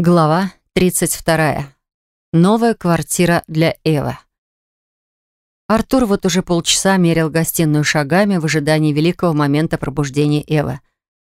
Глава 32. Новая квартира для Эвы. Артур вот уже полчаса мерил гостиную шагами в ожидании великого момента пробуждения Эвы.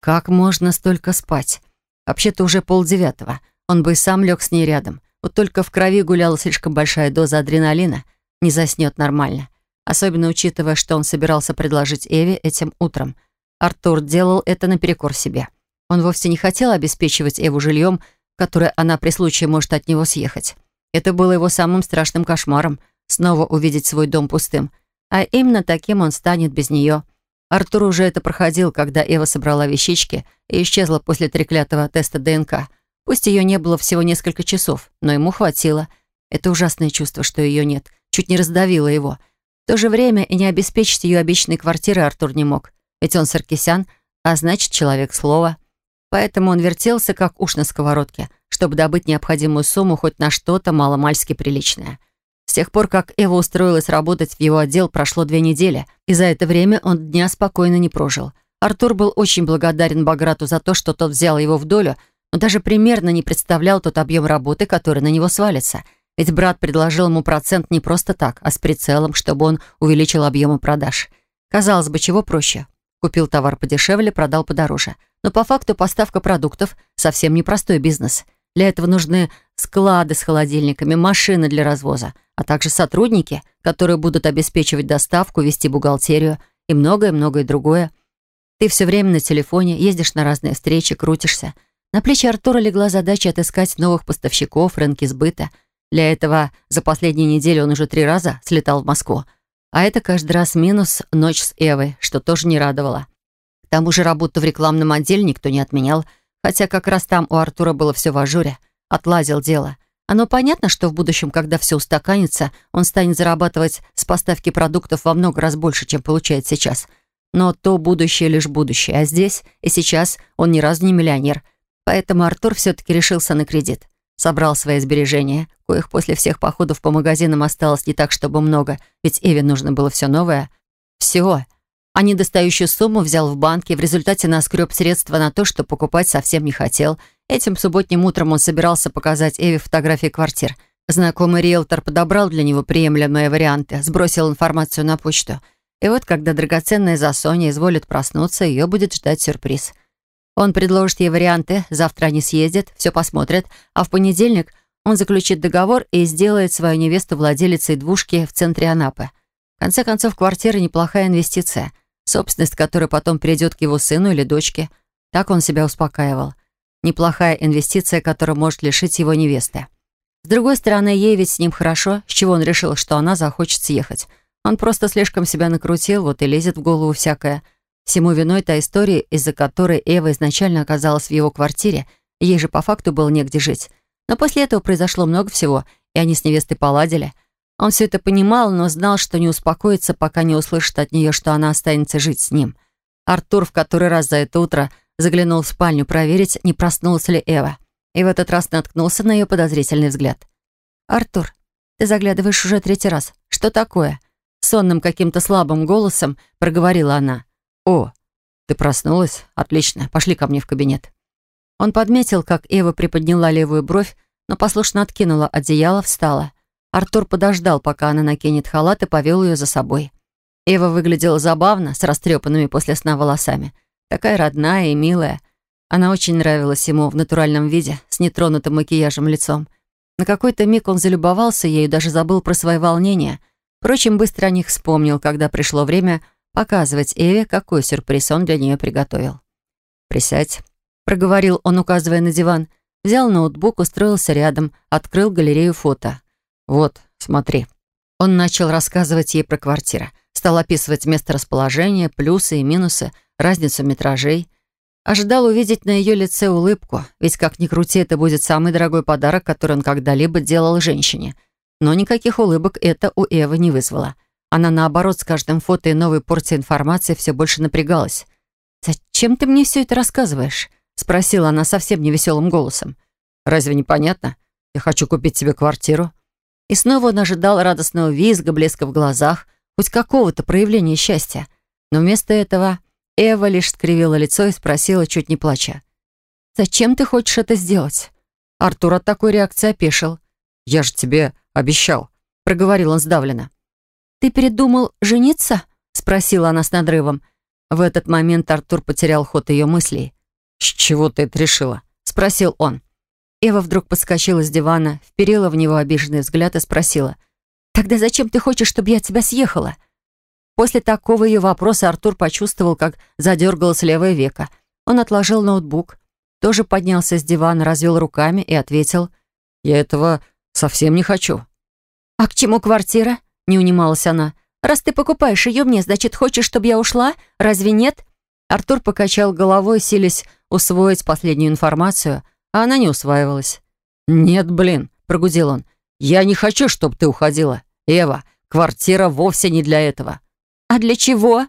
Как можно столько спать? Вообще-то уже полдевятого. Он бы и сам лег с ней рядом. Вот только в крови гуляла слишком большая доза адреналина. Не заснет нормально. Особенно учитывая, что он собирался предложить Эве этим утром. Артур делал это наперекор себе. Он вовсе не хотел обеспечивать Эву жильем, которой она при случае может от него съехать. Это было его самым страшным кошмаром — снова увидеть свой дом пустым. А именно таким он станет без нее. Артур уже это проходил, когда Эва собрала вещички и исчезла после треклятого теста ДНК. Пусть ее не было всего несколько часов, но ему хватило. Это ужасное чувство, что ее нет. Чуть не раздавило его. В то же время и не обеспечить ее обещанной квартирой Артур не мог. Ведь он саркисян, а значит, человек слова. Поэтому он вертелся, как уж на сковородке, чтобы добыть необходимую сумму хоть на что-то маломальски приличное. С тех пор, как Эва устроилась работать в его отдел, прошло две недели, и за это время он дня спокойно не прожил. Артур был очень благодарен Баграту за то, что тот взял его в долю, но даже примерно не представлял тот объем работы, который на него свалится. Ведь брат предложил ему процент не просто так, а с прицелом, чтобы он увеличил объемы продаж. Казалось бы, чего проще. Купил товар подешевле, продал подороже. Но по факту поставка продуктов — совсем непростой бизнес. Для этого нужны склады с холодильниками, машины для развоза, а также сотрудники, которые будут обеспечивать доставку, вести бухгалтерию и многое-многое другое. Ты все время на телефоне, ездишь на разные встречи, крутишься. На плечи Артура легла задача отыскать новых поставщиков, рынки сбыта. Для этого за последние недели он уже три раза слетал в Москву. А это каждый раз минус ночь с Эвой, что тоже не радовало. К тому же работу в рекламном отделе никто не отменял, хотя как раз там у Артура было все в ажуре. Отладил дело. Оно понятно, что в будущем, когда все устаканится, он станет зарабатывать с поставки продуктов во много раз больше, чем получает сейчас. Но то будущее лишь будущее, а здесь и сейчас он ни разу не миллионер. Поэтому Артур все-таки решился на кредит собрал свои сбережения, коих после всех походов по магазинам осталось не так, чтобы много, ведь Эве нужно было все новое. Все. А недостающую сумму взял в банке, в результате наскреб средства на то, что покупать совсем не хотел. Этим субботним утром он собирался показать Эве фотографии квартир. Знакомый риэлтор подобрал для него приемлемые варианты, сбросил информацию на почту. И вот, когда драгоценная Засоня изволит проснуться, ее будет ждать сюрприз — он предложит ей варианты, завтра они съездят, все посмотрят, а в понедельник он заключит договор и сделает свою невесту владелицей двушки в центре Анапы. В конце концов, квартира — неплохая инвестиция, собственность которая потом перейдет к его сыну или дочке. Так он себя успокаивал. Неплохая инвестиция, которая может лишить его невесты. С другой стороны, ей ведь с ним хорошо, с чего он решил, что она захочет съехать. Он просто слишком себя накрутил, вот и лезет в голову всякое — Всему виной та история, из-за которой Эва изначально оказалась в его квартире, ей же по факту было негде жить. Но после этого произошло много всего, и они с невестой поладили. Он все это понимал, но знал, что не успокоится, пока не услышит от нее, что она останется жить с ним. Артур в который раз за это утро заглянул в спальню проверить, не проснулась ли Эва. И в этот раз наткнулся на ее подозрительный взгляд. «Артур, ты заглядываешь уже третий раз. Что такое?» Сонным каким-то слабым голосом проговорила она. «О, ты проснулась? Отлично. Пошли ко мне в кабинет». Он подметил, как Эва приподняла левую бровь, но послушно откинула одеяло, встала. Артур подождал, пока она накинет халат и повел ее за собой. Эва выглядела забавно, с растрепанными после сна волосами. Такая родная и милая. Она очень нравилась ему в натуральном виде, с нетронутым макияжем лицом. На какой-то миг он залюбовался ею даже забыл про свои волнения. Впрочем, быстро о них вспомнил, когда пришло время показывать Эве, какой сюрприз он для нее приготовил. «Присядь», — проговорил он, указывая на диван. Взял ноутбук, устроился рядом, открыл галерею фото. «Вот, смотри». Он начал рассказывать ей про квартиру. Стал описывать место расположения, плюсы и минусы, разницу метражей. Ожидал увидеть на ее лице улыбку, ведь как ни крути, это будет самый дорогой подарок, который он когда-либо делал женщине. Но никаких улыбок это у Эвы не вызвало. Она, наоборот, с каждым фото и новой порцией информации все больше напрягалась. «Зачем ты мне все это рассказываешь?» — спросила она совсем невеселым голосом. «Разве не понятно? Я хочу купить тебе квартиру». И снова он ожидал радостного визга, блеска в глазах, хоть какого-то проявления счастья. Но вместо этого Эва лишь скривила лицо и спросила, чуть не плача. «Зачем ты хочешь это сделать?» Артур от такой реакции опешил. «Я же тебе обещал», — проговорил он сдавленно. «Ты передумал жениться?» — спросила она с надрывом. В этот момент Артур потерял ход ее мыслей. «С чего ты это решила?» — спросил он. Эва вдруг подскочила с дивана, вперила в него обиженный взгляд и спросила. «Тогда зачем ты хочешь, чтобы я от тебя съехала?» После такого ее вопроса Артур почувствовал, как задергалось левое веко. Он отложил ноутбук, тоже поднялся с дивана, развел руками и ответил. «Я этого совсем не хочу». «А к чему квартира?» — не унималась она. «Раз ты покупаешь ее мне, значит, хочешь, чтобы я ушла? Разве нет?» Артур покачал головой, силясь усвоить последнюю информацию, а она не усваивалась. «Нет, блин», — прогудел он. «Я не хочу, чтобы ты уходила. Эва, квартира вовсе не для этого». «А для чего?»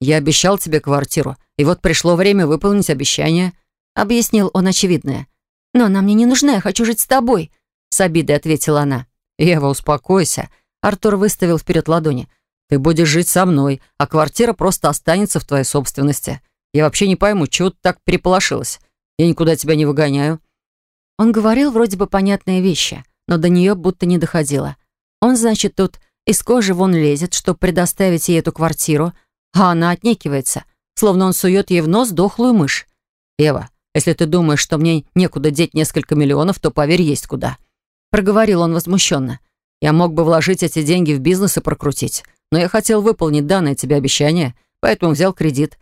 «Я обещал тебе квартиру, и вот пришло время выполнить обещание», — объяснил он очевидное. «Но она мне не нужна, я хочу жить с тобой», — с обидой ответила она. «Ева, успокойся». Артур выставил вперед ладони. «Ты будешь жить со мной, а квартира просто останется в твоей собственности. Я вообще не пойму, чего ты так переполошилась. Я никуда тебя не выгоняю». Он говорил вроде бы понятные вещи, но до нее будто не доходило. Он, значит, тут из кожи вон лезет, чтобы предоставить ей эту квартиру, а она отнекивается, словно он сует ей в нос дохлую мышь. «Ева, если ты думаешь, что мне некуда деть несколько миллионов, то поверь, есть куда», — проговорил он возмущенно. «Я мог бы вложить эти деньги в бизнес и прокрутить, но я хотел выполнить данное тебе обещание, поэтому взял кредит.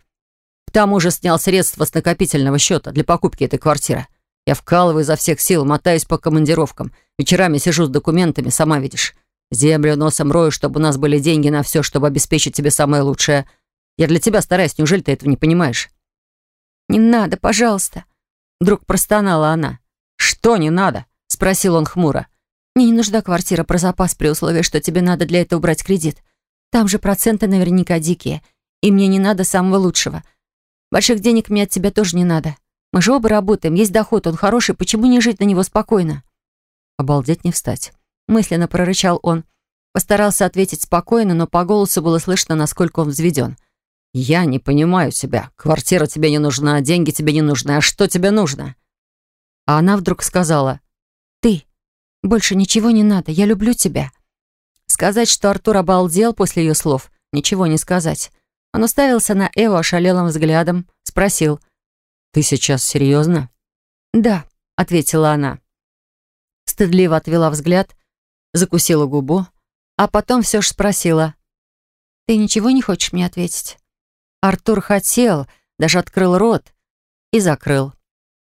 К тому же снял средства с накопительного счета для покупки этой квартиры. Я вкалываю изо всех сил, мотаюсь по командировкам, вечерами сижу с документами, сама видишь. Землю носом рою, чтобы у нас были деньги на все, чтобы обеспечить тебе самое лучшее. Я для тебя стараюсь, неужели ты этого не понимаешь?» «Не надо, пожалуйста», — вдруг простонала она. «Что не надо?» — спросил он хмуро. «Мне не нужна квартира про запас при условии, что тебе надо для этого брать кредит. Там же проценты наверняка дикие, и мне не надо самого лучшего. Больших денег мне от тебя тоже не надо. Мы же оба работаем, есть доход, он хороший, почему не жить на него спокойно?» «Обалдеть не встать» мысленно прорычал он. Постарался ответить спокойно, но по голосу было слышно, насколько он взведен. «Я не понимаю тебя. Квартира тебе не нужна, деньги тебе не нужны. А что тебе нужно?» А она вдруг сказала. «Ты. Больше ничего не надо. Я люблю тебя». Сказать, что Артур обалдел после ее слов, ничего не сказать. Он уставился на Эву ошалелым взглядом, спросил. «Ты сейчас серьезно?» «Да», — ответила она. Стыдливо отвела взгляд закусила губу, а потом все же спросила. «Ты ничего не хочешь мне ответить?» Артур хотел, даже открыл рот и закрыл.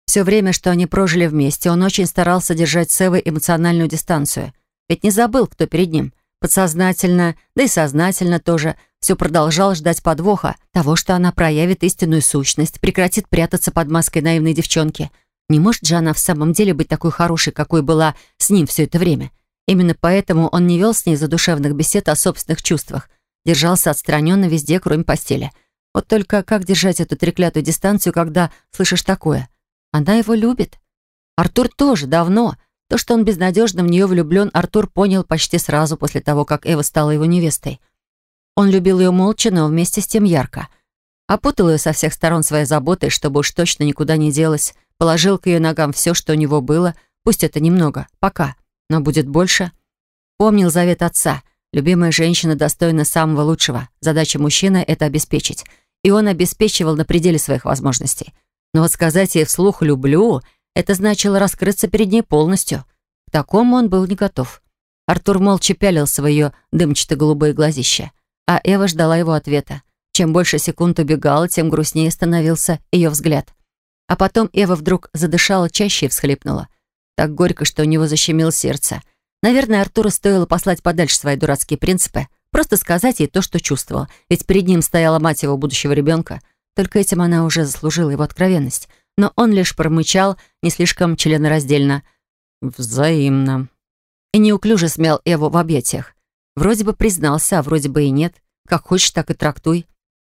Все время, что они прожили вместе, он очень старался держать с эмоциональную дистанцию. Ведь не забыл, кто перед ним. Подсознательно, да и сознательно тоже, все продолжал ждать подвоха, того, что она проявит истинную сущность, прекратит прятаться под маской наивной девчонки. Не может же она в самом деле быть такой хорошей, какой была с ним все это время? Именно поэтому он не вел с ней задушевных бесед о собственных чувствах, держался отстраненно везде, кроме постели. Вот только как держать эту треклятую дистанцию, когда слышишь такое? Она его любит. Артур тоже, давно. То, что он безнадежно в нее влюблен, Артур понял почти сразу после того, как Эва стала его невестой. Он любил ее молча, но вместе с тем ярко. Опутал ее со всех сторон своей заботой, чтобы уж точно никуда не делась, положил к ее ногам все, что у него было, пусть это немного, пока но будет больше. Помнил завет отца. Любимая женщина достойна самого лучшего. Задача мужчины — это обеспечить. И он обеспечивал на пределе своих возможностей. Но вот сказать ей вслух «люблю» — это значило раскрыться перед ней полностью. К такому он был не готов. Артур молча пялился в ее дымчато-голубые глазища. А Эва ждала его ответа. Чем больше секунд убегала, тем грустнее становился ее взгляд. А потом Эва вдруг задышала чаще и всхлипнула. Так горько, что у него защемило сердце. Наверное, Артуру стоило послать подальше свои дурацкие принципы, просто сказать ей то, что чувствовал, ведь перед ним стояла мать его будущего ребенка. Только этим она уже заслужила его откровенность. Но он лишь промычал, не слишком членораздельно. «Взаимно». И неуклюже смял Эву в объятиях. Вроде бы признался, а вроде бы и нет. Как хочешь, так и трактуй.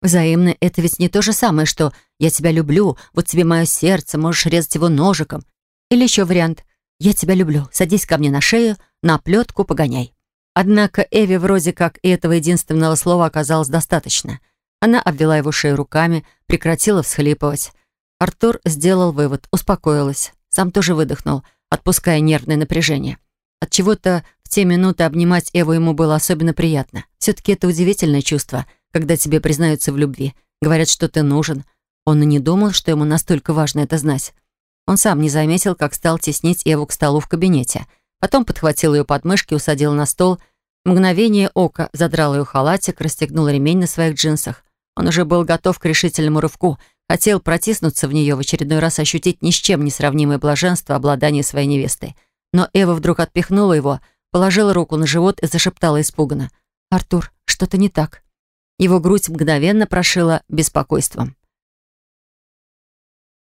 Взаимно — это ведь не то же самое, что «я тебя люблю, вот тебе мое сердце, можешь резать его ножиком». Или еще вариант «Я тебя люблю. Садись ко мне на шею, на плетку погоняй». Однако Эви вроде как и этого единственного слова оказалось достаточно. Она обвела его шею руками, прекратила всхлипывать. Артур сделал вывод, успокоилась. Сам тоже выдохнул, отпуская нервное напряжение. От чего то в те минуты обнимать Эву ему было особенно приятно. Все-таки это удивительное чувство, когда тебе признаются в любви, говорят, что ты нужен. Он и не думал, что ему настолько важно это знать. Он сам не заметил, как стал теснить Эву к столу в кабинете. Потом подхватил ее подмышки, усадил на стол. Мгновение ока задрал ее халатик, расстегнул ремень на своих джинсах. Он уже был готов к решительному рывку, хотел протиснуться в нее, в очередной раз ощутить ни с чем не сравнимое блаженство обладания своей невестой. Но Эва вдруг отпихнула его, положила руку на живот и зашептала испуганно. «Артур, что-то не так». Его грудь мгновенно прошила беспокойством.